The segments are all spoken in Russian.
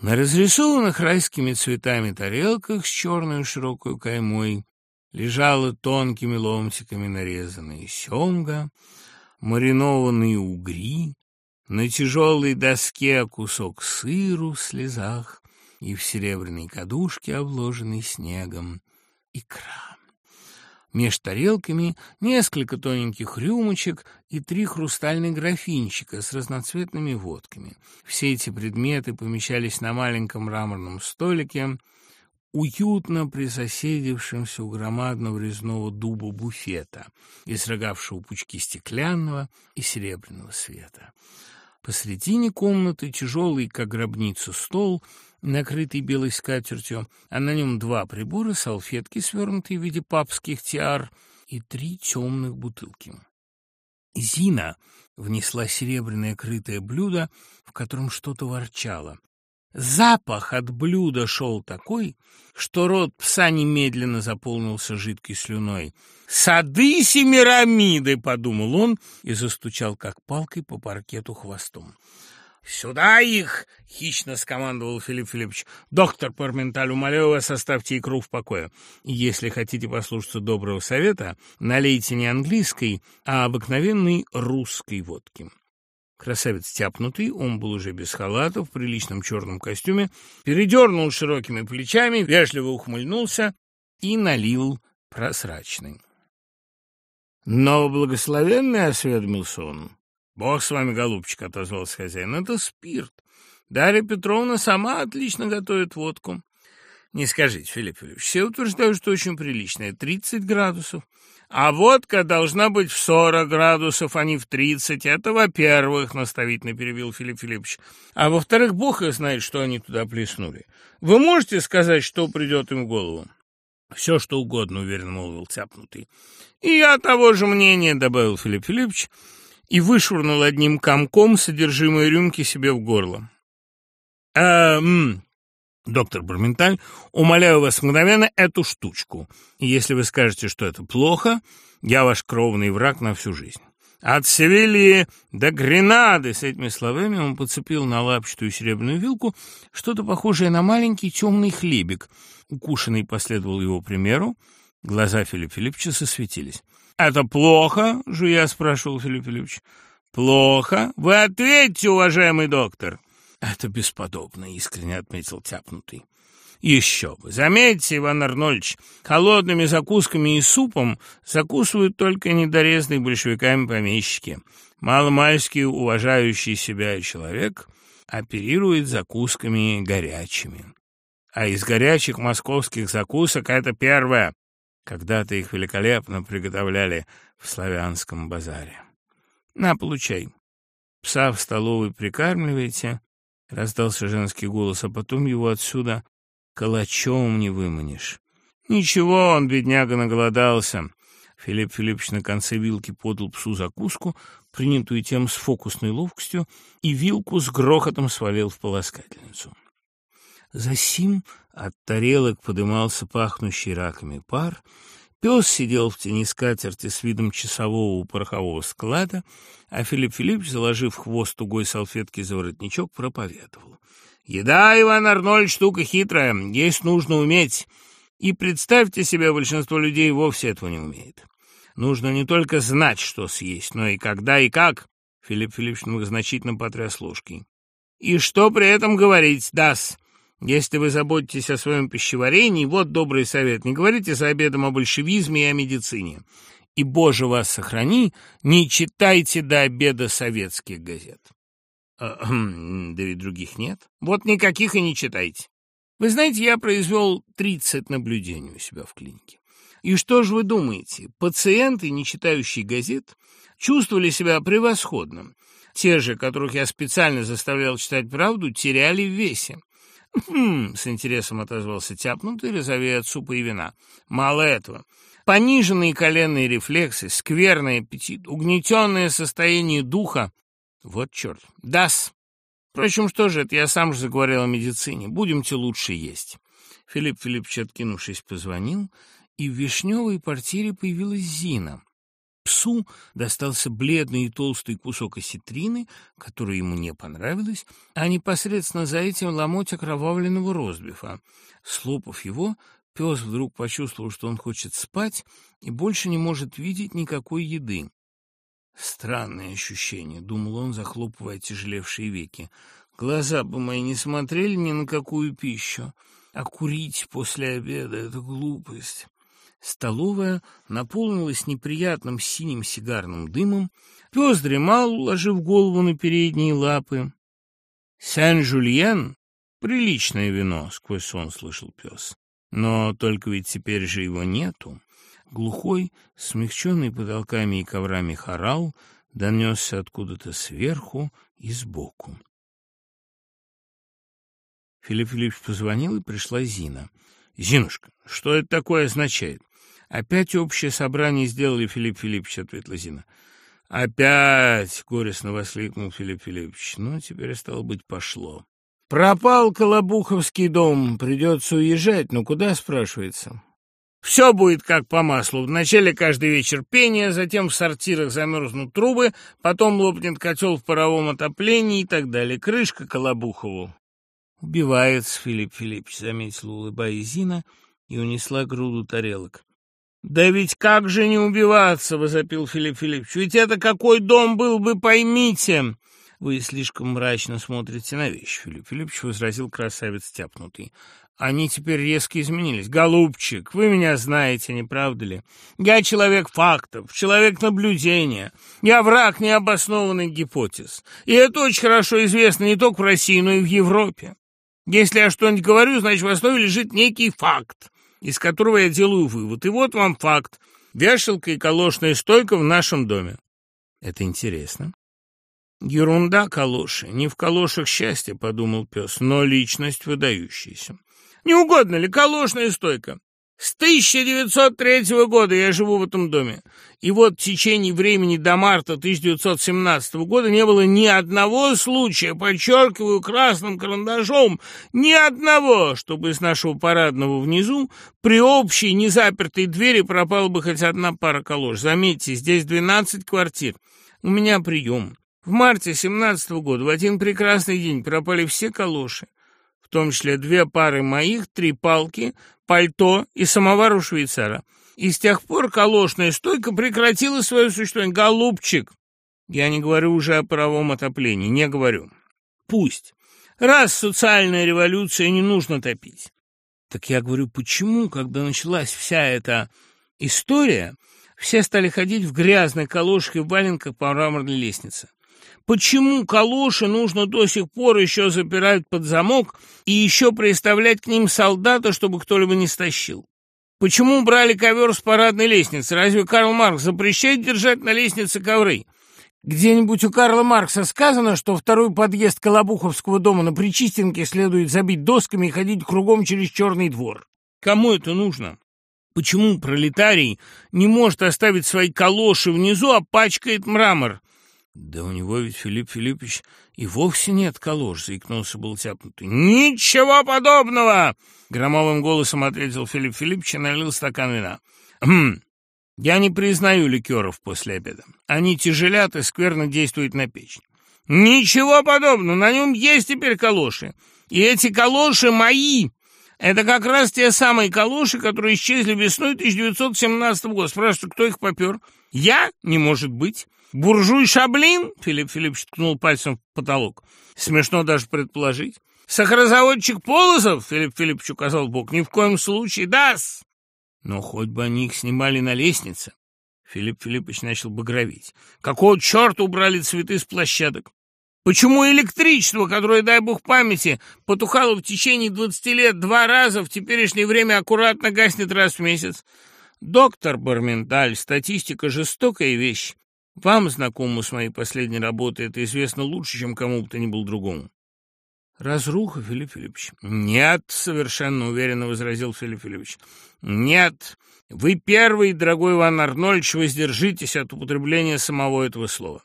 На разрисованных райскими цветами тарелках с черной широкой каймой лежала тонкими ломтиками нарезанная семга, маринованные угри, на тяжелой доске кусок сыру в слезах и в серебряной кадушке, обложенной снегом, икра. Меж тарелками несколько тоненьких рюмочек и три хрустальных графинчика с разноцветными водками. Все эти предметы помещались на маленьком мраморном столике, уютно присоседившемся у громадного резного дуба буфета, изрыгавшего пучки стеклянного и серебряного света. Посредине комнаты тяжелый, как гробница, стол — накрытый белой скатертью, а на нем два прибора, салфетки, свернутые в виде папских тиар, и три темных бутылки. Зина внесла серебряное крытое блюдо, в котором что-то ворчало. Запах от блюда шел такой, что рот пса немедленно заполнился жидкой слюной. «Сады Семирамиды!» — подумал он и застучал, как палкой, по паркету хвостом. «Сюда их!» — хищно скомандовал Филипп Филиппович. «Доктор Парменталь, умоляю вас, оставьте икру в покое. Если хотите послушаться доброго совета, налейте не английской, а обыкновенной русской водки». Красавец тяпнутый, он был уже без халата, в приличном черном костюме, передернул широкими плечами, вежливо ухмыльнулся и налил прозрачный. «Но благословенный осведомился он». «Бог с вами, голубчик», — отозвался хозяин, — «это спирт. Дарья Петровна сама отлично готовит водку». «Не скажите, Филипп Филиппович, все утверждают, что очень приличная, 30 градусов. А водка должна быть в 40 градусов, а не в 30. Это, во-первых, наставительно перебил Филипп Филиппович. А во-вторых, бог и знает, что они туда плеснули. Вы можете сказать, что придет им в голову?» «Все, что угодно», — уверенно молвил цяпнутый. «И я того же мнения», — добавил Филипп Филиппович, — и вышвырнул одним комком содержимое рюмки себе в горло. «Эм...» «Доктор Барменталь, умоляю вас мгновенно эту штучку. Если вы скажете, что это плохо, я ваш кровный враг на всю жизнь». «От Севильи до Гренады!» С этими словами он подцепил на лапчатую серебряную вилку что-то похожее на маленький темный хлебик. Укушенный последовал его примеру. Глаза Филиппа Филипповича сосветились. «Это плохо?» — жуя спрашивал Филипп Филиппович. «Плохо. Вы ответьте, уважаемый доктор!» «Это бесподобно», — искренне отметил тяпнутый. Еще бы. Заметьте, Иван Арнольдович, холодными закусками и супом закусывают только недорезные большевиками помещики. Маломальский уважающий себя человек оперирует закусками горячими. А из горячих московских закусок это первое когда то их великолепно приготовляли в славянском базаре. На, получай. Пса в столовой прикармливаете, — раздался женский голос, — а потом его отсюда калачом не выманишь. Ничего, он, бедняга, наголодался. Филипп Филиппович на конце вилки подал псу закуску, принятую тем с фокусной ловкостью, и вилку с грохотом свалил в полоскательницу. Засим от тарелок подымался пахнущий раками пар, пес сидел в тени скатерти с видом часового у порохового склада, а Филипп Филиппович, заложив хвост тугой салфетки за воротничок, проповедовал. «Еда, Иван Арнольд, штука хитрая, есть нужно уметь. И представьте себе, большинство людей вовсе этого не умеет. Нужно не только знать, что съесть, но и когда и как». Филипп Филиппович многозначительно потряс ложкой. «И что при этом говорить, даст?» Если вы заботитесь о своем пищеварении, вот добрый совет. Не говорите за обедом о большевизме и о медицине. И, Боже, вас сохрани, не читайте до обеда советских газет. А, да ведь других нет. Вот никаких и не читайте. Вы знаете, я произвел 30 наблюдений у себя в клинике. И что же вы думаете? Пациенты, не читающие газет, чувствовали себя превосходно. Те же, которых я специально заставлял читать правду, теряли в весе. «Хм», — с интересом отозвался тяпнутый, розовея от супа и вина. «Мало этого. Пониженные коленные рефлексы, скверный аппетит, угнетенное состояние духа. Вот черт. Дас. Впрочем, что же это, я сам же заговорил о медицине. Будемте лучше есть». Филипп Филиппович, откинувшись, позвонил, и в вишневой портире появилась Зина. псу достался бледный и толстый кусок осетрины, который ему не понравилось, а Столовая наполнилась неприятным синим сигарным дымом, пес дремал, уложив голову на передние лапы. «Сен-Жульен — приличное вино», — сквозь сон слышал пес. «Но только ведь теперь же его нету». Глухой, смягченный потолками и коврами хорал, донесся откуда-то сверху и сбоку. Филипп Филиппович позвонил, и пришла Зина — Зинушка, что это такое означает? Опять общее собрание сделали, Филипп Филиппович, ответила Зина. Опять, горестно воскликнул Филипп Филиппович. Ну, теперь, стало быть, пошло. Пропал Колобуховский дом, придется уезжать, но ну, куда, спрашивается? Все будет как по маслу. Вначале каждый вечер пение, затем в сортирах замерзнут трубы, потом лопнет котел в паровом отоплении и так далее. Крышка Колобухову убивает Филипп Филиппович, — заметила улыбая Зина, и унесла груду тарелок. — Да ведь как же не убиваться, — возопил Филипп Филиппович, — ведь это какой дом был бы, поймите! — Вы слишком мрачно смотрите на вещи, — Филипп Филиппович возразил красавец тяпнутый. Они теперь резко изменились. Голубчик, вы меня знаете, не правда ли? Я человек фактов, человек наблюдения. Я враг необоснованных гипотез. И это очень хорошо известно не только в России, но и в Европе. Если я что-нибудь говорю, значит, в основе лежит некий факт, из которого я делаю вывод. И вот вам факт. Вешалка и колошная стойка в нашем доме. Это интересно. Ерунда калоши. Не в калошах счастье, подумал пес, но личность выдающаяся. Не угодно ли калошная стойка? С 1903 года я живу в этом доме. И вот в течение времени до марта 1917 года не было ни одного случая, подчеркиваю красным карандашом, ни одного, чтобы из нашего парадного внизу при общей незапертой двери пропала бы хоть одна пара колош. Заметьте, здесь 12 квартир. У меня прием. В марте 17 года в один прекрасный день пропали все калоши в пальто и самовар у швейцара. И с тех пор колошная стойка прекратила свое существование. Голубчик! Я не говорю уже о паровом отоплении, не говорю. Пусть. Раз социальная революция, не нужно топить. Так я говорю, почему, когда началась вся эта история, все стали ходить в грязных калошах и валенках по мраморной лестнице? почему калоши нужно до сих пор еще запирать под замок и еще приставлять к ним солдата, чтобы кто-либо не стащил? Почему брали ковер с парадной лестницы? Разве Карл Маркс запрещает держать на лестнице ковры? Где-нибудь у Карла Маркса сказано, что второй подъезд Колобуховского дома на Причистенке следует забить досками и ходить кругом через черный двор. Кому это нужно? Почему пролетарий не может оставить свои калоши внизу, а пачкает мрамор? Да у него ведь Филипп Филиппович и вовсе нет калош, заикнулся был тяпнутый. Ничего подобного! Громовым голосом ответил Филипп Филиппович и налил стакан вина. Хм. Я не признаю ликеров после обеда. Они тяжелят и скверно действуют на печень. Ничего подобного, на нем есть теперь калоши. И эти калоши мои. Это как раз те самые калоши, которые исчезли весной 1917 года. Спрашивают, кто их попер? Я? Не может быть буржуй Шаблин?» Филипп Филиппович ткнул пальцем в потолок. «Смешно даже предположить». «Сахарозаводчик Полозов?» — Филипп Филиппович указал в бок. «Ни в коем случае, даст. Но хоть бы они их снимали на лестнице. Филипп Филиппович начал багровить. «Какого черта убрали цветы с площадок? Почему электричество, которое, дай бог памяти, потухало в течение 20 лет два раза, в теперешнее время аккуратно гаснет раз в месяц? Доктор Барменталь, статистика – жестокая вещь. Вам, знакомому с моей последней работой, это известно лучше, чем кому бы то ни было другому. Разруха, Филипп Филиппович. Нет, совершенно уверенно возразил Филипп Филиппович. Нет, вы первый, дорогой Иван Арнольдович, воздержитесь от употребления самого этого слова.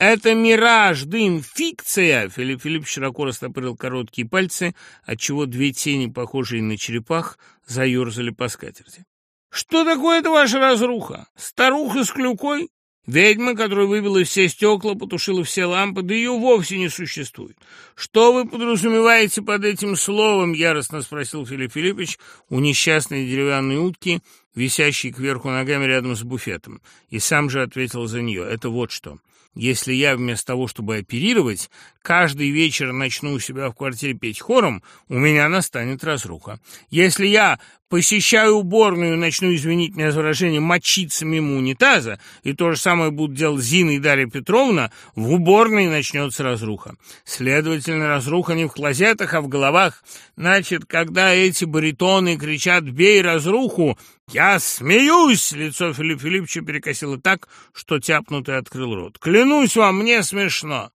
Это мираж, дым, фикция! Филипп Филиппович широко растопырил короткие пальцы, отчего две тени, похожие на черепах, заерзали по скатерти. Что такое это ваша разруха? Старуха с клюкой? Ведьма, которая выбила все стекла, потушила все лампы, да ее вовсе не существует. «Что вы подразумеваете под этим словом?» — яростно спросил Филипп Филиппович у несчастной деревянной утки, висящей кверху ногами рядом с буфетом. И сам же ответил за нее. «Это вот что. Если я вместо того, чтобы оперировать, каждый вечер начну у себя в квартире петь хором, у меня настанет разруха. Если я посещаю уборную и начну, извините меня за выражение, мочиться мимо унитаза, и то же самое будут делать Зина и Дарья Петровна, в уборной начнется разруха. Следовательно, разруха не в клозетах, а в головах. Значит, когда эти баритоны кричат «бей разруху», «Я смеюсь!» — лицо Филиппа Филипповича перекосило так, что тяпнутый открыл рот. «Клянусь вам, мне смешно!»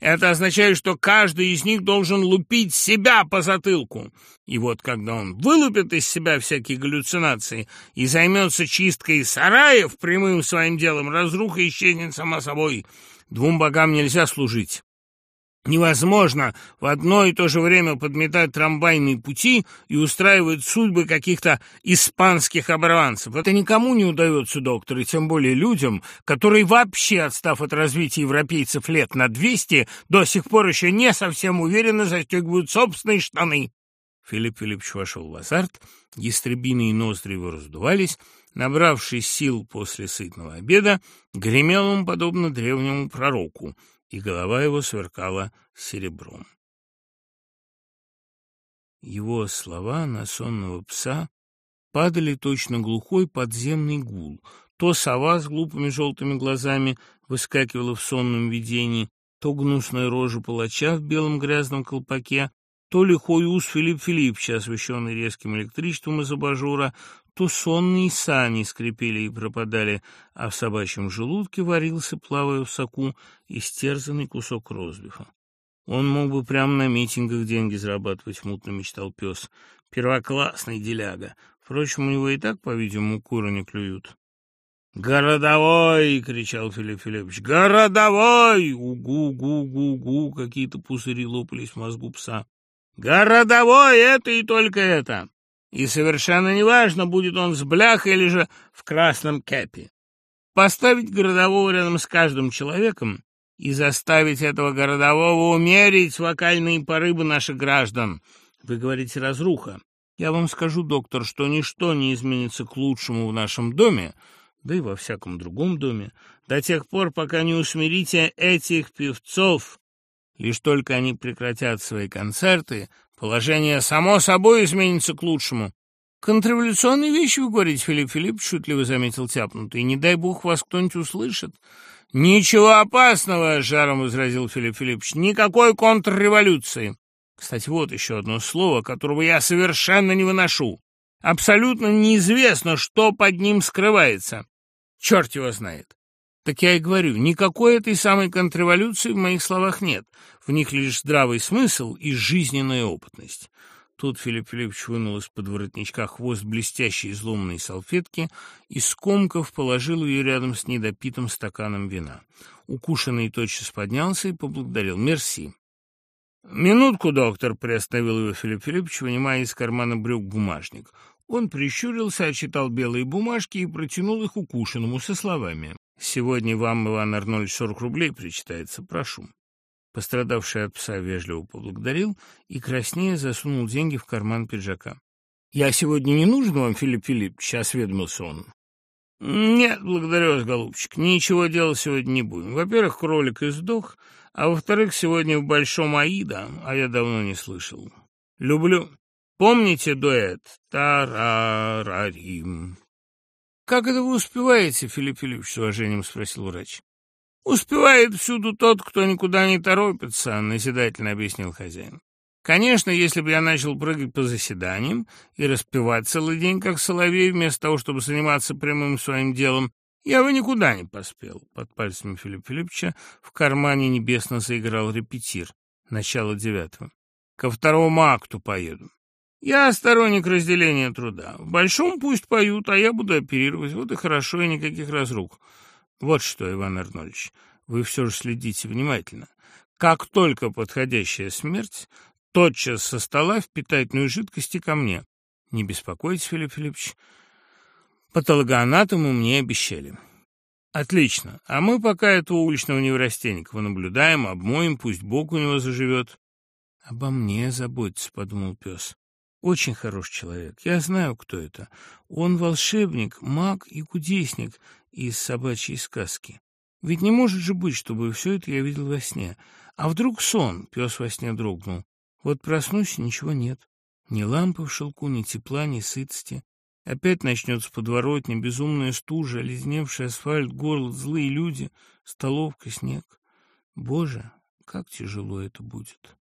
Это означает, что каждый из них должен лупить себя по затылку. И вот когда он вылупит из себя всякие галлюцинации и займется чисткой сараев прямым своим делом, разруха исчезнет сама собой. Двум богам нельзя служить невозможно в одно и то же время подметать трамвайные пути и устраивать судьбы каких-то испанских оборванцев. Это никому не удается, доктор, и тем более людям, которые вообще, отстав от развития европейцев лет на 200, до сих пор еще не совсем уверенно застегивают собственные штаны. Филипп Филиппович вошел в азарт, ястребиные ноздри его раздувались, Набравший сил после сытного обеда, гремел он подобно древнему пророку — и голова его сверкала серебром. Его слова на сонного пса падали точно глухой подземный гул. То сова с глупыми желтыми глазами выскакивала в сонном видении, то гнусная рожа палача в белом грязном колпаке, то лихой ус Филипп Филиппча, освещенный резким электричеством из абажура, то сонные сани скрипели и пропадали, а в собачьем желудке варился, плавая в соку, истерзанный кусок розбифа. Он мог бы прямо на митингах деньги зарабатывать, мутно мечтал пес. Первоклассный деляга. Впрочем, у него и так, по-видимому, куры не клюют. «Городовой!» — кричал Филипп Филиппович. «Городовой!» Угу-гу-гу-гу! Какие-то пузыри лопались в мозгу пса. «Городовой! Это и только это!» И совершенно неважно, будет он с бляхой или же в красном кепе. Поставить городового рядом с каждым человеком и заставить этого городового умерить вокальные порывы наших граждан. Вы говорите «разруха». Я вам скажу, доктор, что ничто не изменится к лучшему в нашем Положение само собой изменится к лучшему. Контрреволюционные вещи вы говорите, Филипп Филипп, шутливо заметил тяпнутый. Не дай бог вас кто-нибудь услышит. Ничего опасного, жаром возразил Филипп Филиппович. Никакой контрреволюции. Кстати, вот еще одно слово, которого я совершенно не выношу. Абсолютно неизвестно, что под ним скрывается. Черт его знает. Так я и говорю, никакой этой самой контрреволюции в моих словах нет. В них лишь здравый смысл и жизненная опытность. Тут Филипп Филиппович вынул из-под воротничка хвост блестящей изломанной салфетки и, скомков, положил ее рядом с недопитым стаканом вина. Укушенный тотчас поднялся и поблагодарил. «Мерси». «Минутку, доктор», — приостановил его Филипп Филиппович, вынимая из кармана брюк бумажник. Он прищурился, очитал белые бумажки и протянул их укушенному со словами сегодня вам, Иван Арнольдович, 40 рублей причитается, прошу». Пострадавший от пса вежливо поблагодарил и краснее засунул деньги в карман пиджака. «Я сегодня не нужен вам, Филипп сейчас осведомился он. «Нет, благодарю вас, голубчик, ничего делать сегодня не будем. Во-первых, кролик издох, а во-вторых, сегодня в Большом Аида, а я давно не слышал. Люблю. Помните дуэт? Тарарарим как это вы успеваете, Филипп Филиппович, с уважением спросил врач. Успевает всюду тот, кто никуда не торопится, назидательно объяснил хозяин. Конечно, если бы я начал прыгать по заседаниям и распевать целый день, как соловей, вместо того, чтобы заниматься прямым своим делом, я бы никуда не поспел. Под пальцами Филиппа Филипповича в кармане небесно заиграл репетир. Начало девятого. Ко второму акту поеду. Я сторонник разделения труда. В большом пусть поют, а я буду оперировать. Вот и хорошо, и никаких разрук. Вот что, Иван Арнольдович, вы все же следите внимательно. Как только подходящая смерть, тотчас со стола в питательную жидкость и ко мне. Не беспокойтесь, Филипп Филиппович. Патологоанатому мне обещали. Отлично. А мы пока этого уличного неврастенника наблюдаем, обмоем, пусть Бог у него заживет. Обо мне заботится, — подумал пес очень хороший человек. Я знаю, кто это. Он волшебник, маг и кудесник из собачьей сказки. Ведь не может же быть, чтобы все это я видел во сне. А вдруг сон? Пес во сне дрогнул. Вот проснусь, ничего нет. Ни лампы в шелку, ни тепла, ни сытости. Опять начнется подворотня, безумная стужа, лизневший асфальт, голод, злые люди, столовка, снег. Боже, как тяжело это будет.